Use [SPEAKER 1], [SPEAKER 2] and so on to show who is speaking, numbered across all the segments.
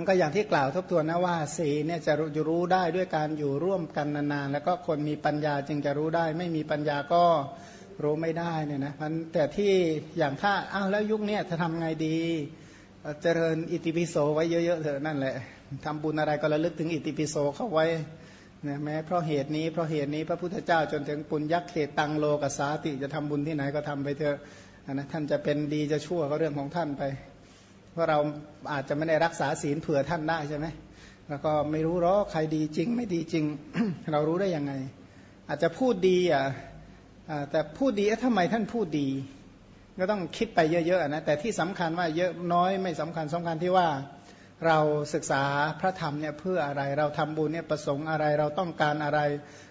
[SPEAKER 1] มันก็อย่างที่กล่าวทบทวนนะว่าสีเนี่ยจะรู้ได้ด้วยการอยู่ร่วมกันนานๆ แล้วก็คนมีปัญญาจึงจะรู้ได้ ไม่มีปัญญาก็รู้ไม่ได้เนี่ยนะมันแต่ที่อย่างถ้าอ้าวแล้วยุคนี้จะทำไงดี เจริญอิติปิโสไว้เยอะๆเถอะนั่นแหละทำบุญอะไรก็ระลึกถึงอิติปิโสเข้าไว้นะแม้เพราะเหตุนี้เพราะเหตุนี้พระพุทธเจ้าจนถึงปุญญเขตตังโลกสาติจะทำบุญที่ไหนก็ทำไปเถอะนะท่านจะเป็นดีจะชั่วก็เรื่องของท่านไป ราะเราอาจจะไม่ได้รักษาศีลเผื่อท่านได้ใช่ไหมแล้วก็ไม่รู้หรอกใครดีจริง ไม่ดีจริง เรารู้ได้ยังไง อาจจะพูดดีอะแต่พูดดีทำไมท่านพูดดี ก็ต้องคิดไปเยอะๆนะแต่ที่สำคัญว่าเยอะน้อยไม่สำคัญสำคัญที่ว่าเราศึกษาพระธรรมเนี่ยเพื่ออะไรเราทำบุญเนี่ยประสงค์อะไรเราต้องการอะไร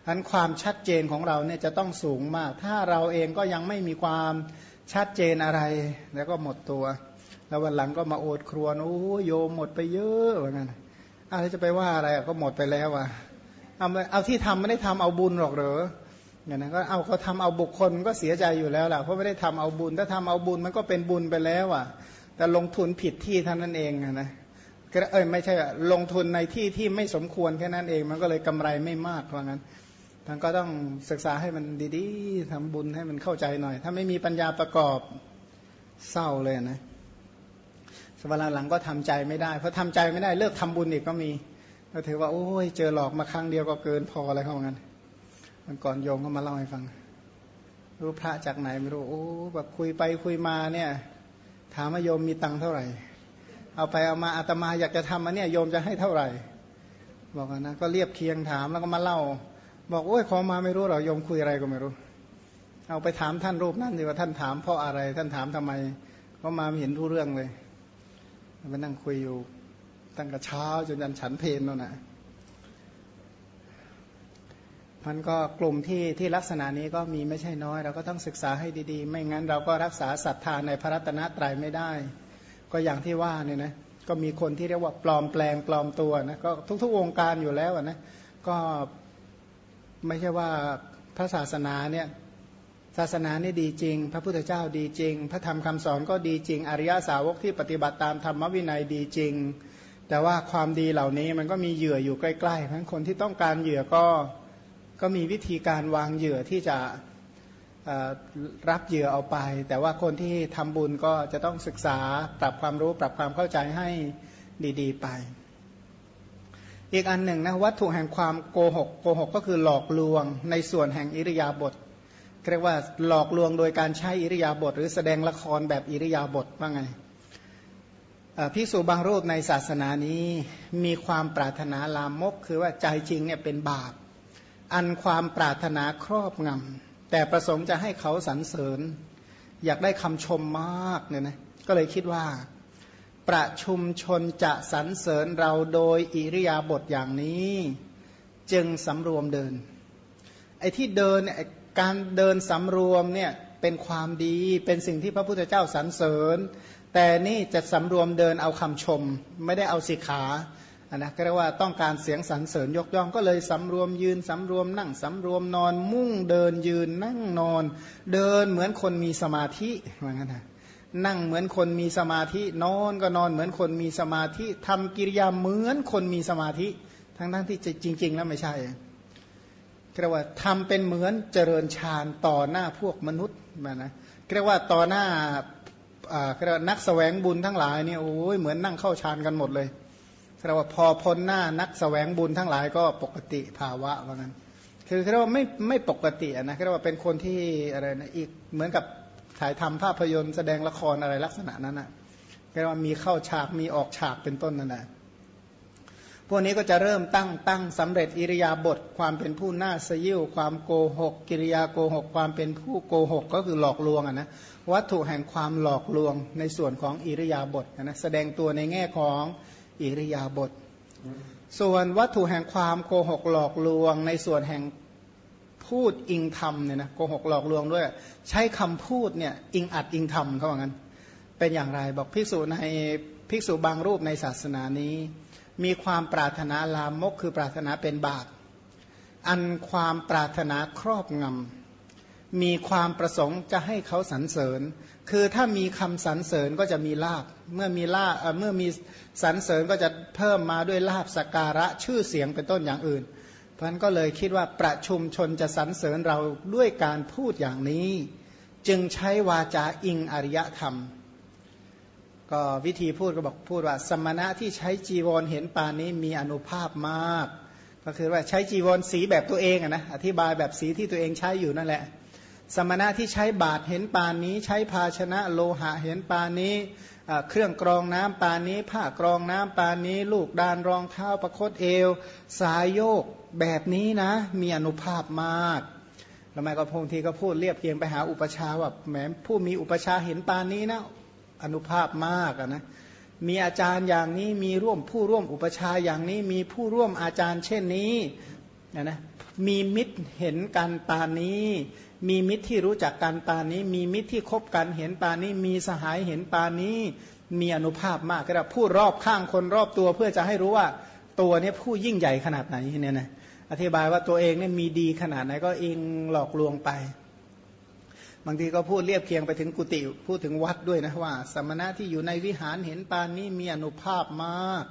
[SPEAKER 1] อันความชัดเจนของเราเนี่ยจะต้องสูงมาก ถ้าเราเองก็ยังไม่มีความชัดเจนอะไร แล้วก็หมดตัว แล้ววันหลังก็มาโอดครวญโอ้โยมหมดไปเยอะเหมือนกันอะไรจะไปว่าอะไรก็หมดไปแล้วอะเอาเอาที่ทำไม่ได้ทำเอาบุญหรอกเหรอเนี่ยนะก็เอาเขาทาเอาบุคคลก็เสียใจอยู่แล้วแหละเพราะไม่ได้ทำเอาบุญ ถ้าทำเอาบุญมันก็เป็นบุญไปแล้วอะ แต่ลงทุนผิดที่ท่านนั่นเองนะเอ้ยไม่ใช่ลงทุนในที่ที่ไม่สมควรแค่นั้นเอง มันก็เลยกำไรไม่มากเพราะงั้นท่านก็ต้องศึกษาให้มันดีๆทำบุญให้มันเข้าใจหน่อย ถ้าไม่มีปัญญาประกอบเศร้าเลยนะ สวรรค์หลังก็ทำใจไม่ได้เพราะทำใจไม่ได้เลิกทำบุญอีกก็มีก็ถือว่าโอ้ยเจอหลอกมาครั้งเดียวก็เกินพออะไรเขางั้นมันก่อนโยมก็มาเล่าให้ฟัง รู้พระจากไหนไม่รู้โอ้แบบคุยไปคุยมาเนี่ย ถามว่าโยมมีตังค์เท่าไหร่ เอาไปเอามาอาตมาอยากจะทำอันเนี้ยโยมจะให้เท่าไหร่ บอกนะก็เรียบเคียงถามแล้วก็มาเล่า บอกโอ้ยขอมาไม่รู้หรอโยมคุยอะไรก็ไม่รู้ เอาไปถามท่านรูปนั่นดีว่าท่านถามเพราะอะไร ท่านถามทำไม ก็มาไม่เห็นรู้เรื่องเลย มานั่งคุยอยู่ตั้งแต่เช้าจนยันฉันเพลนนั่นนะมันก็กลุ่มที่ที่ลักษณะนี้ก็มีไม่ใช่น้อย เราก็ต้องศึกษาให้ดีๆ ไม่งั้นเราก็รักษาศรัทธาในพระรัตนตรัยไม่ได้ ก็อย่างที่ว่าเนี่ยนะก็มีคนที่เรียกว่าปลอมแปลงปลอมตัวนะก็ทุกๆวงค์การอยู่แล้วนะก็ไม่ใช่ว่าพระศาสนาเนี่ย ศาสนานี่ดีจริง พระพุทธเจ้าดีจริง พระธรรมคำสอนก็ดีจริง อริยสาวกที่ปฏิบัติตามธรรมวินัยดีจริง แต่ว่าความดีเหล่านี้มันก็มีเหยื่ออยู่ใกล้ๆทั้งคนที่ต้องการเหยื่อก็ก็มีวิธีการวางเหยื่อที่จะรับเหยื่อเอาไป แต่ว่าคนที่ทำบุญก็จะต้องศึกษาปรับความรู้ปรับความเข้าใจให้ดีๆไป อีกอันหนึ่งนะวัตถุแห่งความโกหกโกหกก็คือหลอกลวงในส่วนแห่งอิริยาบถ เรียกว่าหลอกลวงโดยการใช้อิริยาบถหรือแสดงละครแบบอิริยาบถว่าไงพิสูบางรูปในศาสนานี้มีความปรารถนาลามก คือว่าใจจริงเนี่ยเป็นบาป อันความปรารถนาครอบงำแต่ประสงค์จะให้เขาสรรเสริญ อยากได้คำชมมากเนี่ยนะก็เลยคิดว่า ประชุมชนจะสรรเสริญเราโดยอิริยาบถอย่างนี้ จึงสำรวมเดิน ไอ้ที่เดินเนี่ย การเดินสำรวมเนี่ยเป็นความดีเป็นสิ่งที่พระพุทธเจ้าสรรเสริญ แต่นี่จะสำรวมเดินเอาคำชม ไม่ได้เอาสิขานะก็เรียกว่าต้องการเสียงสรรเสริญยกย่องก็เลยสำรวมยืนสำรวมนั่งสำรวมนอน มุ่งเดินยืนนั่งนอน เดินเหมือนคนมีสมาธิว่างั้นนะนั่งเหมือนคนมีสมาธินอนก็นอนเหมือนคนมีสมาธิทำกิริยาเหมือนคนมีสมาธิ ทั้งทั้งที่จริง ๆ แล้วไม่ใช่ เรียกว่าทำเป็นเหมือนเจริญฌานต่อหน้าพวกมนุษย์มานะเรียกว่าต่อหน้าอ่าเรียกว่านักแสวงบุญทั้งหลายเนี่ยโอ้ยเหมือนนั่งเข้าฌานกันหมดเลยแสดงว่าพอพ้นหน้านักสแสวงบุญทั้งหลายก็ปกติภาวะว่างั้น คือเรียกว่าไม่ไม่ปกตินะเรียกว่าเป็นคนที่อะไรนะอีกเหมือนกับถ่ายทำภาพยนตร์แสดงละครอะไรลักษณะนั้นนะเรียกว่ามีเข้าฉากมีออกฉากเป็นต้นนั่นแหละ พวกนี้ก็จะเริ่มตั้งตั้งสำเร็จอิริยาบถความเป็นผู้น้าสยิวความโกหก กิริยาโกหก ความเป็นผู้โกหก ก็คือหลอกลวงอะนะวัตถุแห่งความหลอกลวงในส่วนของอิริยาบถนะแสดงตัวในแง่ของอิริยาบถส่วนวัตถุแห่งความโกหกหลอกลวง ในส่วนแห่งพูดอิงธรรมเนี่ยนะโกหกหลอกลวงด้วย ใช้คำพูดเนี่ยอิงอัดอิงธรรมเขาว่างั้น เป็นอย่างไรบอกภิกษุในภิกษุบางรูปในศาสนานี้ มีความปรารถนาลามกคือปรารถนาเป็นบาปอันความปรารถนาครอบงำมีความประสงค์จะให้เขาสรรเสริญ คือถ้ามีคำสรรเสริญก็จะมีลาบเมื่อมีลาบเมื่อมีสรรเสริญก็จะเพิ่มมาด้วยลาบสการะชื่อเสียงเป็นต้นอย่างอื่น เพราะนั้นก็เลยคิดว่าประชุมชนจะสรรเสริญเราด้วยการพูดอย่างนี้ จึงใช้วาจาอิงอริยธรรม ก็วิธีพูดก็บอกพูดว่า สมณะที่ใช้จีวรเห็นปานนี้มีอนุภาพมาก ก็คือว่าใช้จีวรสีแบบตัวเองนะอธิบายแบบสีที่ตัวเองใช้อยู่นั่นแหละ สมณะที่ใช้บาทเห็นปานนี้ ใช้ภาชนะโลหะเห็นปานนี้เครื่องกรองน้ำปานนี้ผ้ากรองน้ำปานนี้ ลูกดานรองเท้าประคตเอว สายโยกแบบนี้นะ มีอนุภาพมากแล้วแม่ก็พงทีก็พูดเรียบเคียงไปหาอุปชาว่าแหมผู้มีอุปชาเห็นปานนี้นะ อนุภาพมากนะมีอาจารย์อย่างนี้มีร่วมผู้ร่วมอุปชาอย่างนี้ มีผู้ร่วมอาจารย์เช่นนี้นะมีมิตรเห็นกันปานนี้ มีมิตรที่รู้จักกันปานนี้ มีมิตรที่คบกันเห็นปานนี้ มีสหายเห็นปานนี้ มีอนุภาพมากก็ได้พูดรอบข้างคนรอบตัวเพื่อจะให้รู้ว่าตัวนี้ผู้ยิ่งใหญ่ขนาดไหนเนี่ยนะอธิบายว่าตัวเองเนี่ยมีดีขนาดไหนก็เองหลอกลวงไป บางทีก็พูดเรียบเคียงไปถึงกุฏิพูดถึงวัดด้วยนะว่า สมณะที่อยู่ในวิหารเห็นปานนี้มีอนุภาพมาก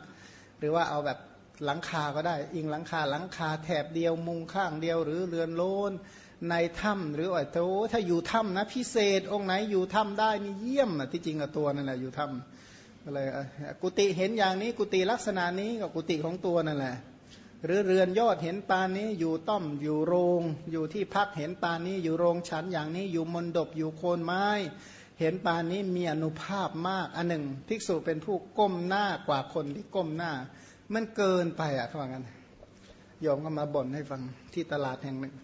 [SPEAKER 1] หรือว่าเอาแบบหลังคาก็ได้ อิงหลังคาหลังคาแถบเดียวมุงข้างเดียวหรือเรือนโลนในถ้ำหรือว่าโธถ้าอยู่ถ้ำนะพิเศษองค์ไหนอยู่ถ้ำได้นี่เยี่ยมนะที่จริงกับตัวนั่นแหละอยู่ถ้ำก็เลยกุฏิเห็นอย่างนี้กุฏิลักษณะนี้กับกุฏิของตัวนั่นแหละ หรือเรือนยอดเห็นปานนี้อยู่ต้อมอยู่โรง อยู่ที่พักเห็นปานนี้อยู่โรงฉันอย่างนี้อยู่มนดบอยู่โคนไม้ เห็นปานนี้มีอนุภาพมากอันหนึ่งภิกษุเป็นผู้ก้มหน้ากว่าคนที่ก้มหน้า มันเกินไปอะเขาว่างั้นยอมก็มาบ่นให้ฟังที่ตลาดแห่งหนึ่ง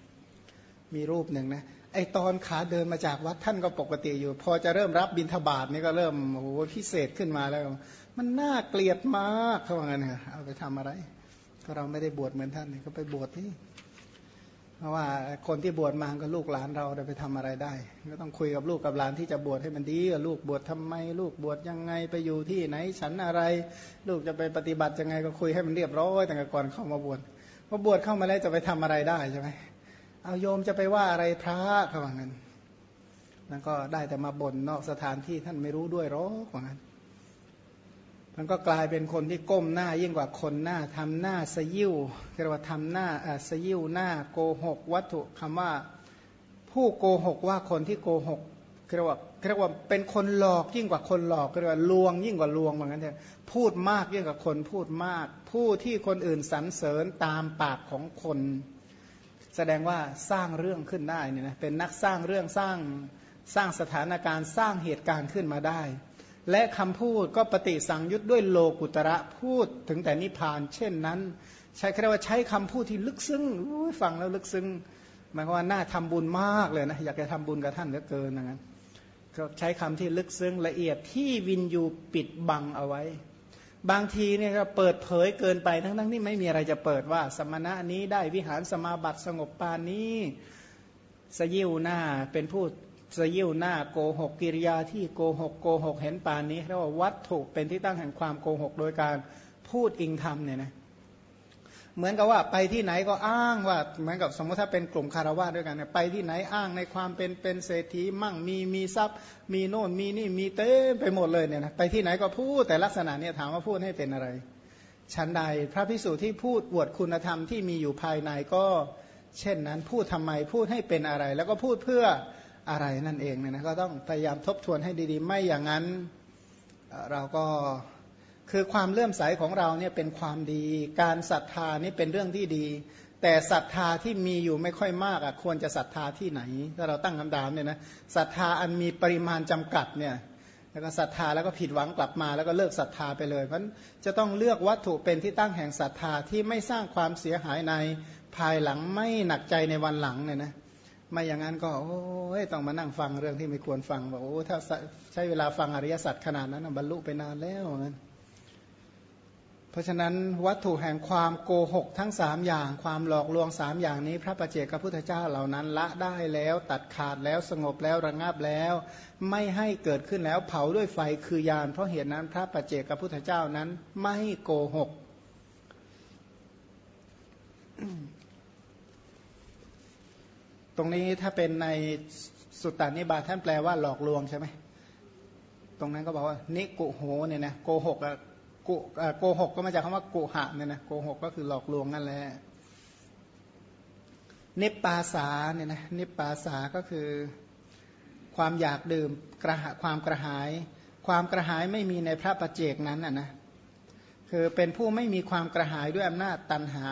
[SPEAKER 1] มีรูปหนึ่งนะไอตอนขาเดินมาจากวัดท่านก็ปกติอยู่ พอจะเริ่มรับบิณฑบาตนี่ก็เริ่มโอ้โหพิเศษขึ้นมาแล้ว มันน่าเกลียดมากเขาว่างั้นเอาไปทำอะไร ก็เราไม่ได้บวชเหมือนท่านนี่ก็ไปบวชที่เพราะว่าคนที่บวชมาก็ลูกหลานเราจะไปทำอะไรได้ ก็ต้องคุยกับลูกกับหลานที่จะบวชให้มันดีลูกบวชทำไม ลูกบวชยังไงไปอยู่ที่ไหนฉันอะไร ลูกจะไปปฏิบัติยังไงก็คุยให้มันเรียบร้อยแต่ก่อนเข้ามาบวชพอบวชเข้ามาแล้วจะไปทำอะไรได้ใช่ไหมเอาโยมจะไปว่าอะไรพระเขาว่างั้นนั่นก็ได้แต่มาบ่นนอกสถานที่ท่านไม่รู้ด้วยหรอกว่างั้น มันก็กลายเป็นคนที่ก้มหน้ายิ่งกว่าคนหน้าทำหน้าสยิวเรียกว่าทำหน้าสยิวหน้าโกหก วัตถุคำว่าผู้โกหกว่าคนที่โกหกเรียกว่าเรียกว่าเป็นคนหลอกยิ่งกว่าคนหลอกเรียกว่าลวงยิ่งกว่าลวงเหมือนกันเถอะพูดมากยิ่งกว่าคนพูดมาก ผู้ที่คนอื่นสรรเสริญตามปากของคน แสดงว่าสร้างเรื่องขึ้นได้เนี่ยนะเป็นนักสร้างเรื่องสร้างสร้างสถานการณ์สร้างเหตุการณ์ขึ้นมาได้ และคำพูดก็ปฏิสังยุตด้วยโลกุตระพูดถึงแต่นิพพาน เช่นนั้น ใช้คำว่าใช้คำพูดที่ลึกซึ้งฟังแล้วลึกซึ้งหมายความว่าน่าทำบุญมากเลยนะอยากจะทำบุญกับท่านเหลือเกินอย่างนั้นก็ใช้คำที่ลึกซึ้งละเอียดที่วินยูปิดบังเอาไว้ บางทีเนี่ยก็เปิดเผยเกินไปทั้งทั้งที่ไม่มีอะไรจะเปิดว่า สมณะนี้ได้วิหารสมาบัติสงบปานนี้สยิวหน้าเป็นผู้ สยิวหน้าโกหกกิริยาที่โกหกโกหกเห็นป่านนี้เรียกว่าวัตถุเป็นที่ตั้งแห่งความโกหกโดยการพูดอิงธรรมเนี่ยนะเหมือนกับว่าไปที่ไหนก็อ้างว่าเหมือนกับสมมติถ้าเป็นกลุ่มคารวะด้วยกันเนี่ยไปที่ไหนอ้างในความเป็นเป็นเศรษฐีมั่งมีมีทรัพย์ มีโน่นมีนี่มีเต้ไปหมดเลยเนี่ยนะไปที่ไหนก็พูดแต่ลักษณะเนี่ยถามว่าพูดให้เป็นอะไรชั้นใดพระพิสูจน์ที่พูดอวดคุณธรรมที่มีอยู่ภายในก็ เช่นนั้นพูดทำไมพูดให้เป็นอะไร แล้วก็พูดเพื่อ อะไรนั่นเองเนี่ยนะก็ต้องพยายามทบทวนให้ดีๆ ไม่อย่างนั้นเราก็คือความเลื่อมใสของเราเนี่ยเป็นความดี การศรัทธานี่เป็นเรื่องที่ดี แต่ศรัทธาที่มีอยู่ไม่ค่อยมากอะควรจะศรัทธาที่ไหน ถ้าเราตั้งคำถามเนี่ยนะศรัทธาอันมีปริมาณจำกัดเนี่ยแล้วก็ศรัทธาแล้วก็ผิดหวังกลับมา แล้วก็เลิกศรัทธาไปเลย เพราะจะต้องเลือกวัตถุเป็นที่ตั้งแห่งศรัทธาที่ไม่สร้างความเสียหายในภายหลังไม่หนักใจในวันหลังเนี่ยนะ ไม่อย่างนั้นก็โอ้ยต้องมานั่งฟังเรื่องที่ไม่ควรฟังบอกโอ้ถ้าใช้เวลาฟังอริยสัจขนาดนั้นบรรลุไปนานแล้วงั้นเพราะฉะนั้นวัตถุแห่งความโกหกทั้งสามอย่าง ความหลอกลวงสามอย่างนี้ พระประเจกพระพุทธเจ้าเหล่านั้น ละได้แล้ว ตัดขาดแล้วสงบแล้วระงับแล้ว ไม่ให้เกิดขึ้นแล้วเผาด้วยไฟคือยานเพราะเหตุนั้นพระประเจกพระพุทธเจ้านั้นไม่โกหก ตรงนี้ถ้าเป็นในสุตตานิบาตท่านแปลว่าหลอกลวงใช่ไหมตรงนั้นก็บอกว่า นิกุโหเนี่ยนะโกหกอะกุโกหกก็มาจากคำว่ากุหะเนี่ยนะโกหกก็คือหลอกลวงนั่นแหละนิปปาสาเนี่ยนะนิปปาสาก็คือความอยากดื่มกระหความกระหาย ความกระหายไม่มีในพระประเจกนั้นอะนะคือเป็นผู้ไม่มีความกระหายด้วยอำนาจตันหา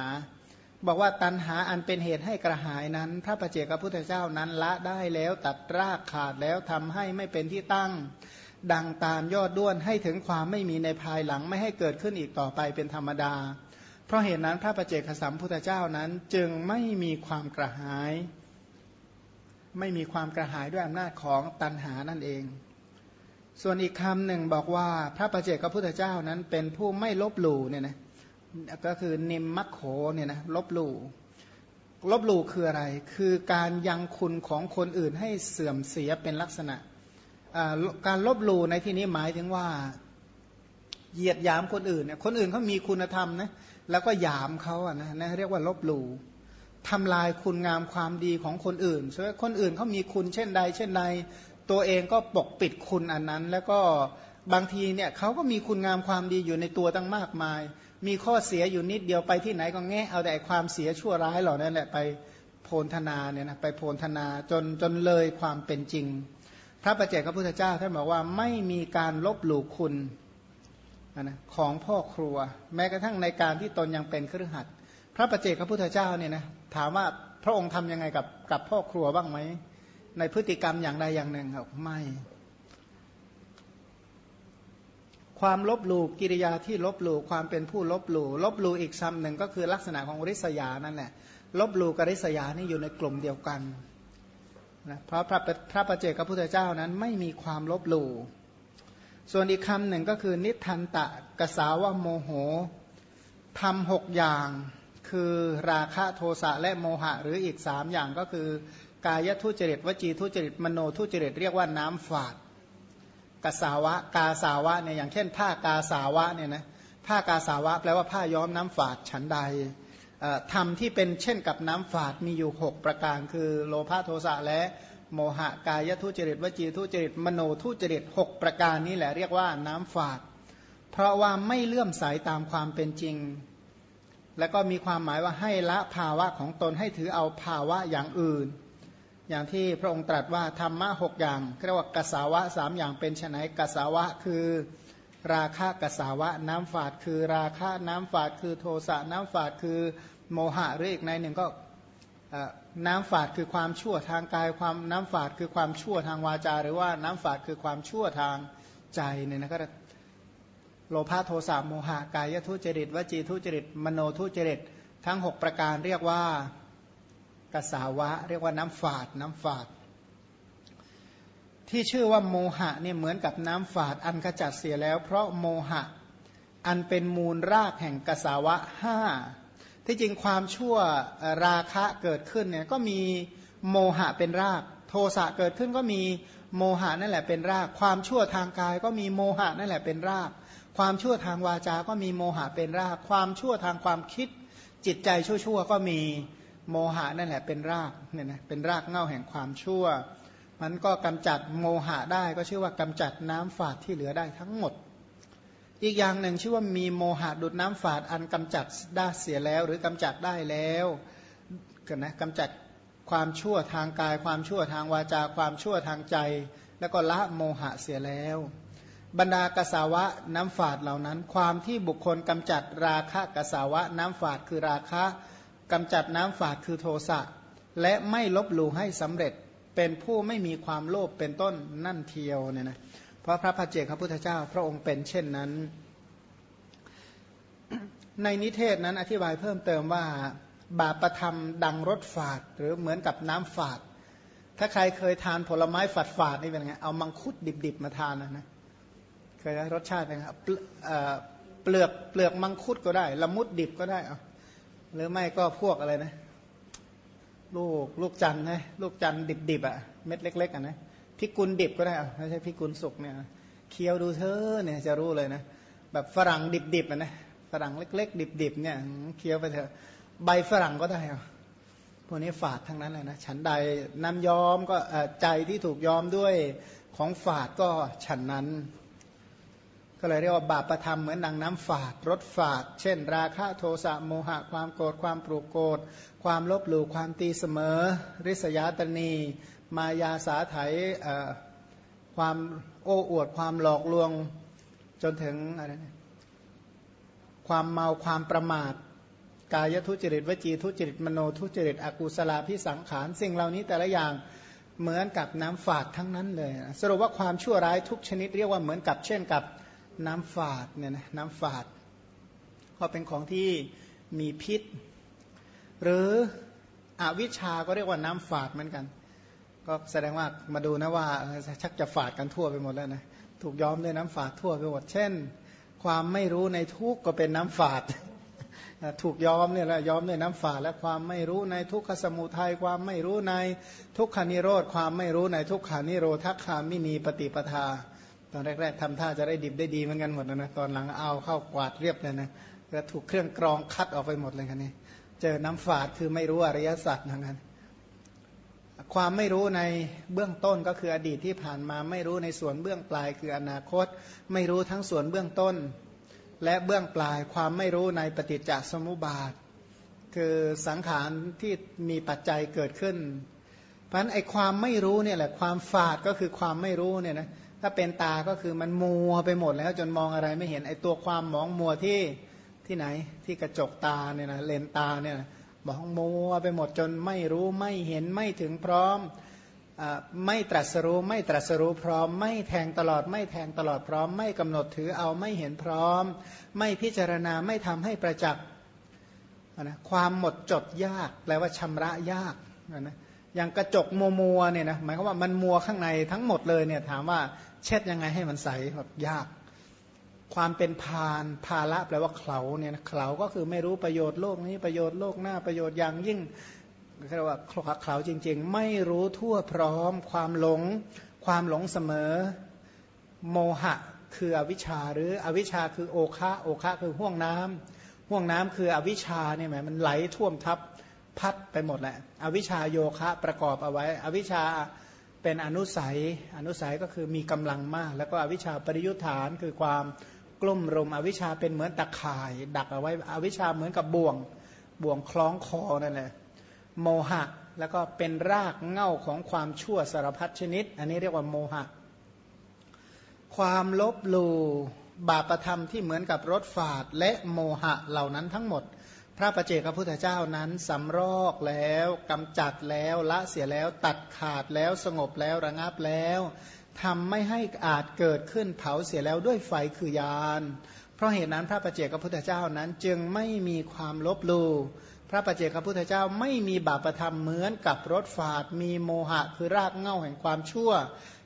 [SPEAKER 1] บอกว่าตันหาอันเป็นเหตุให้กระหายนั้น พระประเจกขพุทธเจ้านั้นละได้แล้วตัดรากขาดแล้วทำให้ไม่เป็นที่ตั้ง ดังตามยอดด้วนให้ถึงความไม่มีในภายหลังไม่ให้เกิดขึ้นอีกต่อไปเป็นธรรมดา เพราะเหตุนั้นพระประเจกสัมพุทธเจ้านั้นจึงไม่มีความกระหาย ไม่มีความกระหายด้วยอำนาจของตันหานั่นเอง ส่วนอีกคำหนึ่งบอกว่าพระประเจกขพุทธเจ้านั้นเป็นผู้ไม่ลบหลู่เนี่ยนะ ก็คือเนมมัคโขเนี่ยนะลบหลู่ลบหลู่คืออะไร คือการยังคุณของคนอื่นให้เสื่อมเสียเป็นลักษณะ การลบหลู่ในที่นี้หมายถึงว่าเหยียดหยามคนอื่นเนี่ย คนอื่นเขามีคุณธรรมนะ แล้วก็หยามเขาอะนะนะเรียกว่าลบหลู่ทำลายคุณงามความดีของคนอื่นช่วยคนอื่นเขามีคุณเช่นใด เช่นใด ตัวเองก็ปกปิดคุณอันนั้น แล้วก็บางทีเนี่ยเขาก็มีคุณงามความดีอยู่ในตัวตั้งมากมาย มีข้อเสียอยู่นิดเดียวไปที่ไหนก็แง่เอาแต่ความเสียชั่วร้ายเหล่านั้นแหละไปโพลธนาเนี่ยนะไปโพลธนาจนจนเลยความเป็นจริง พระประเจกพระพุทธเจ้าท่านบอกว่าไม่มีการลบหลู่คุณนะของพ่อครัว แม้กระทั่งในการที่ตนยังเป็นครือขัดพระประเจกพระพุทธเจ้าเนี่ยนะถามว่าพระองค์ทํำยังไงกับกับพ่อครัวบ้างไหมในพฤติกรรมอย่างใดอย่างหนึ่งครับไม่ ความลบหลู่กิริยาที่ลบหลู่ความเป็นผู้ลบหลู่ลบหลู่อีกคำหนึ่งก็คือลักษณะของริษยานั่นแหละลบหลู่กับริษยานี่อยู่ในกลุ่มเดียวกันนะเพราะพระพระประเจกพระพุทธเจ้านั้นไม่มีความลบหลู่ส่วนอีกคำหนึ่งก็คือ นิทันตะกสาวะโมโหทำหกอย่างคือราคะโทสะและโมหะ หรืออีกสามอย่างก็คือ กายทุจริตวจีทุจริตมโนทุจริตเรียกว่าน้ำฝาด กสาวะ กาสาวะเนี่ยอย่างเช่นผ้ากาสาวะเนี่ยนะผ้ากาสาวะ แปลว่าผ้าย้อมน้ำฝาดฉันใดธรรมที่เป็นเช่นกับน้ำฝาดมีอยู่ 6 ประการ คือโลภะโทสะและโมหะกายทุจริตวจีทุจริตมโนทุจริต 6 ประการนี้แหละเรียกว่าน้ำฝาด เพราะว่าไม่เลื่อมใสาตามความเป็นจริง แล้วก็มีความหมายว่าให้ละภาวะของตนให้ถือเอาภาวะอย่างอื่น อย่างที่พระองค์ตรัสว่าธรรมะหกอย่างเรียกว่ากสาวะสามอย่างเป็นไนกสาวะคือราคะกสาวะน้ำฝาดคือราคะน้ำฝาดคือโทสะน้ำฝาดคือโมหะหรืออีกในหนึ่งก็น้ำฝาดคือความชั่วทางกายความน้ำฝาดคือความชั่วทางวาจา หรือว่าน้ำฝาดคือความชั่วทางใจเนี่ยนะก็โลภะโทสะโมหะกายทุจริตวจีทุจริตมโนทุจริตทั้ง 6 ประการเรียกว่า กสาวะ เรียกว่าน้ำฝาดน้ำฝาด ที่ชื่อว่าโมหะเนี่ยเหมือนกับน้ำฝาดอันขจัดเสียแล้ว เพราะโมหะอันเป็นมูลรากแห่งกสาวะห้าที่จริงความชั่วราคะเกิดขึ้นเนี่ยก็มีโมหะเป็นราก โทสะเกิดขึ้นก็มีโมหะนั่นแหละเป็นราก ความชั่วทางกายก็มีโมหะนั่นแหละเป็นราก ความชั่วทางวาจาก็มีโมหะเป็นราก ความชั่วทางความคิดจิตใจชั่วๆก็มี โมหะนั่นแหละเป็นรากเนี่ยนะเป็นรากเง่าแห่งความชั่ว มันก็กำจัดโมหะได้ก็ชื่อว่ากำจัดน้ำฝาดที่เหลือได้ทั้งหมด อีกอย่างหนึ่งชื่อว่ามีโมหะดุดน้ำฝาดอันกำจัดได้เสียแล้ว หรือกำจัดได้แล้วกันนะกำจัดความชั่วทางกาย ความชั่วทางวาจา ความชั่วทางใจ แล้วก็ละโมหะเสียแล้ว บรรดากสาวะน้ำฝาดเหล่านั้น ความที่บุคคลกำจัดราคะกสาวะน้ำฝาดคือราคะ กำจัดน้ำฝาดคือโทสะและไม่ลบหลู่ให้สำเร็จเป็นผู้ไม่มีความโลภเป็นต้นนั่นเทียวเนี่ยนะเพราะพระพัจเจกพระพุทธเจ้าพระองค์เป็นเช่นนั้น ในนิเทศนั้นอธิบายเพิ่มเติมว่า บาปประธรรมดังรสฝาด หรือเหมือนกับน้ำฝาด ถ้าใครเคยทานผลไม้ฝาดฝาดนี่เป็นไงเอามังคุดดิบๆมาทานนะนะเคยได้รสชาติเป็นไงเปลือกเปลือกมังคุดก็ได้ ละมุดดิบก็ได้เอา หรือไม่ก็พวกอะไรนะ ลูกลูกจันนะลูกจันดิบดิบอะเม็ดเล็ก ๆอะนะพิกุลดิบก็ได้อะไม่ใช่พิกุลสุกเนี่ยเคี้ยวดูเธอเนี่ยจะรู้เลยนะแบบฝรั่งดิบดิบอะนะฝรั่งเล็ก ๆ ดิบๆเนี่ยเคี้ยวไปเถอะใบฝรั่งก็ได้อะผวกนี้ฝาดทั้งนั้นเลยนะฉันใดน้ำย้อมก็ใจที่ถูกย้อมด้วยของฝาดก็ฉันนั้น ก็เลยเรียกว่าบาปประธรรมเหมือนดังน้ำฝาดรถฝาด เช่น ราคะโทสะโมหะความโกรธความปรุกโกรธความลบหลู่ความตีเสมอ ริษยาตนี มายาสาไถความโอ้อวดความหลอกลวงจนถึงอะไรนะความเมาความประมาท กายทุจริตวจีทุจริตมโนทุจริตอกุศลาพิสังขารสิ่งเหล่านี้แต่ละอย่างเหมือนกับน้ำฝาดทั้งนั้นเลย สรุปว่าความชั่วร้ายทุกชนิดเรียกว่าเหมือนกับเช่นกับ น้ำฝาดเนี่ยนะน้ำฝาด ก็เป็นของที่มีพิษ หรืออวิชาก็เรียกว่าน้ำฝาดเหมือนกัน ก็แสดงว่ามาดูนะว่าชักจะฝาดกันทั่วไปหมดแล้วนะถูกย้อมด้วยน้ำฝาดทั่วไปหมด เช่น ความไม่รู้ในทุกก็เป็นน้ำฝาดถูกย้อมเนี่ยแหละย้อมด้วยน้ำฝาและความไม่รู้ในทุกขสมุทัยความไม่รู้ในทุกขานิโรธความไม่รู้ในทุกขานิโรธคามินีปฏิปทา ตอนแรกๆทำท่าจะได้ดิบได้ดีเหมือนกันหมดนะตอนหลังเอาเข้ากวาดเรียบเลยนะก็ถูกเครื่องกรองคัดออกไปหมดเลยคันนี้เจอน้ำฝาดคือไม่รู้อริยสัจทั้งนั้นความไม่รู้ในเบื้องต้นก็คืออดีตที่ผ่านมาไม่รู้ในส่วนเบื้องปลายคืออนาคต ไม่รู้ทั้งส่วนเบื้องต้น และเบื้องปลายความไม่รู้ในปฏิจจสมุปบาท คือสังขารที่มีปัจจัยเกิดขึ้น เพราะฉะนั้นไอ้ความไม่รู้เนี่ยแหละความฝาดก็คือความไม่รู้เนี่ยนะ ถ้าเป็นตาก็คือมันมัวไปหมดแล้วจนมองอะไรไม่เห็นไอ้ตัวความมองมัวที่ที่ไหนที่กระจกตาเนี่ยนะเลนตาเนี่ยมองมัวไปหมดจนไม่รู้ไม่เห็นไม่ถึงพร้อมไม่ตรัสรู้ไม่ตรัสรู้พร้อม ไม่แทงตลอดไม่แทงตลอดพร้อม ไม่กำหนดถือเอาไม่เห็นพร้อม ไม่พิจารณาไม่ทำให้ประจักษ์นะความหมดจดยากแปลว่าชำระยากนะอย่างกระจกมัวมัวเนี่ยนะหมายความว่ามันมัวข้างในทั้งหมดเลยเนี่ยถามว่า เช็ดยังไงให้มันใสแบบยาก ความเป็นพานภาละแปลว่าเขาเนี่ยเขาก็คือไม่รู้ประโยชน์โลกนี้ประโยชน์โลกหน้าประโยชน์อย่างยิ่งเรียกว่าคลเขาจริง ๆ ไม่รู้ทั่วพร้อม ความหลง ความหลงเสมอโมหะคืออวิชชาหรืออวิชชาคือโอคะโอคะคือห่วงน้ำห่วงน้ำคืออวิชชาเนี่ยหมมันไหลท่วมทับพัดไปหมดแหละ อวิชชาโยคะประกอบเอาไว้ อวิชชา เป็นอนุสัย อนุสัยก็คือมีกำลังมาก แล้วก็อวิชชาปริยุทธานคือความกลุ่มรุมอวิชชาเป็นเหมือนตะข่าย ดักเอาไว้อวิชชาเหมือนกับบ่วงบ่วงคล้องคอนั่นแหละโมหะแล้วก็เป็นรากเง่าของความชั่วสารพัดชนิด อันนี้เรียกว่าโมหะ ความลบลูบาปธรรมที่เหมือนกับรถฝาดและโมหะเหล่านั้นทั้งหมด พระประเจกพระพุทธเจ้านั้นสำรอกแล้วกำจัดแล้วละเสียแล้วตัดขาดแล้วสงบแล้วระงับแล้วทำไม่ให้อาจเกิดขึ้นเผาเสียแล้วด้วยไฟคือยาน เพราะเหตุนั้นพระประเจกพระพุทธเจ้านั้นจึงไม่มีความลบลู่พระปัจเจกพระพุทธเจ้าไม่มีบาปธรรมเหมือนกับรถฝาด มีโมหะคือรากเง่าแห่งความชั่ว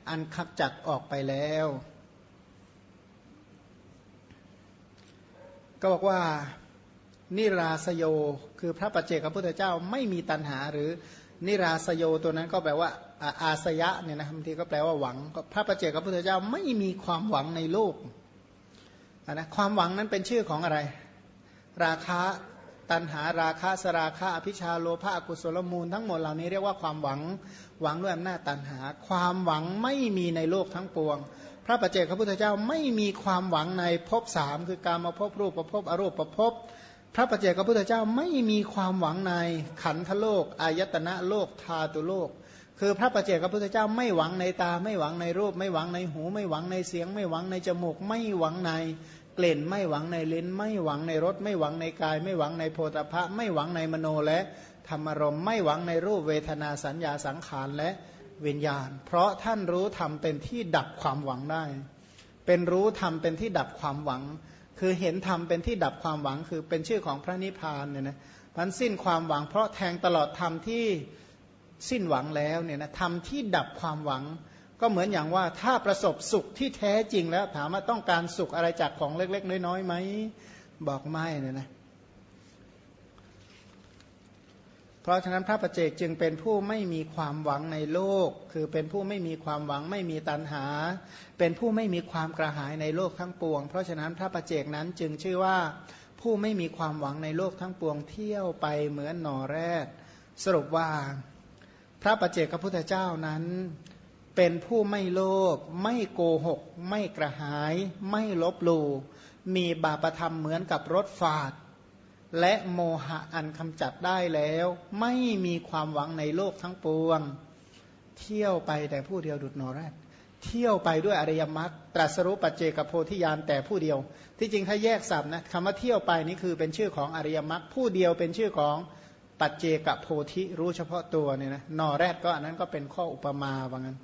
[SPEAKER 1] อันขับจัดออกไปแล้ว ก็บอกว่า นิราสโย คือพระปัจเจกพระพุทธเจ้าไม่มีตัณหาหรือนิราสโยตัวนั้นก็แปลว่าอาสยะเนี่ยนะบางทีก็แปลว่าหวังพระปัจเจกพระพุทธเจ้าไม่มีความหวังในโลกนะความหวังนั้นเป็นชื่อของอะไร ราคะตัณหาราคะสราคะอภิชาโลภะอกุศลมูลทั้งหมดเหล่านี้เรียกว่าความหวังหวังด้วยอำนาจตัณหา ความหวังไม่มีในโลกทั้งปวง พระปัจเจกพระพุทธเจ้าไม่มีความหวังในภพสามคือการมาพบรูปประพบอรูปประพบ พระปัจเจกพระพุทธเจ้าไม่มีความหวังในขันธโลกอายตนะโลกธาตุโลก คือพระปัจเจกพระพุทธเจ้าไม่หวังในตา ไม่หวังในรูป ไม่หวังในหู ไม่หวังในเสียง ไม่หวังในจมูก ไม่หวังในกลิ่นไม่หวังในลิ้น ไม่หวังในรสไม่หวังในกาย ไม่หวังในโพธพะไม่หวังในมโนและธรรมรมไม่หวังในรูปเวทนาสัญญาสังขารและวิญญาณ เพราะท่านรู้ธรรมเป็นที่ดับความหวังได้ เป็นรู้ธรรมเป็นที่ดับความหวัง คือเห็นธรรมเป็นที่ดับความหวังคือเป็นชื่อของพระนิพพานเนี่ยนะมันสิ้นความหวัง เพราะแทงตลอดธรรมที่สิ้นหวังแล้วเนี่ยนะธรรมที่ดับความหวัง ก็เหมือนอย่างว่าถ้าประสบสุขที่แท้จริงแล้วถามว่าต้องการสุขอะไรจากของเล็ก ๆ น้อยๆไหมบอกไม่เนี่ยนะ เพราะฉะนั้นพระประเจกจึงเป็นผู้ไม่มีความหวังในโลก คือเป็นผู้ไม่มีความหวังไม่มีตัณหา เป็นผู้ไม่มีความกระหายในโลกทั้งปวง เพราะฉะนั้นพระประเจกนั้นจึงชื่อว่าผู้ไม่มีความหวังในโลกทั้งปวงเที่ยวไปเหมือนหน่อแรดสรุปว่า พระประเจกพระพุทธเจ้านั้นเป็นผู้ไม่โลภไม่โกหก ไม่กระหาย ไม่ลบลูมีบาปธรรมเหมือนกับรถฝาด และโมหะอันคำจัดได้แล้ว ไม่มีความหวังในโลกทั้งปวง เที่ยวไปแต่ผู้เดียวดุดนอแรดเที่ยวไปด้วยอริยมรรคตรัสรู้ปัจเจกโพธิญาณแต่ผู้เดียว ที่จริงถ้าแยกสับนะคำว่าเที่ยวไปนี่คือเป็นชื่อของอริยมรรคผู้เดียวเป็นชื่อของปัจเจกโพธิรู้เฉพาะตัวเนี่ยนะนอแรดก็อันนั้นก็เป็นข้ออุปมาว่างั้น